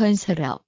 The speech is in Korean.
건설업.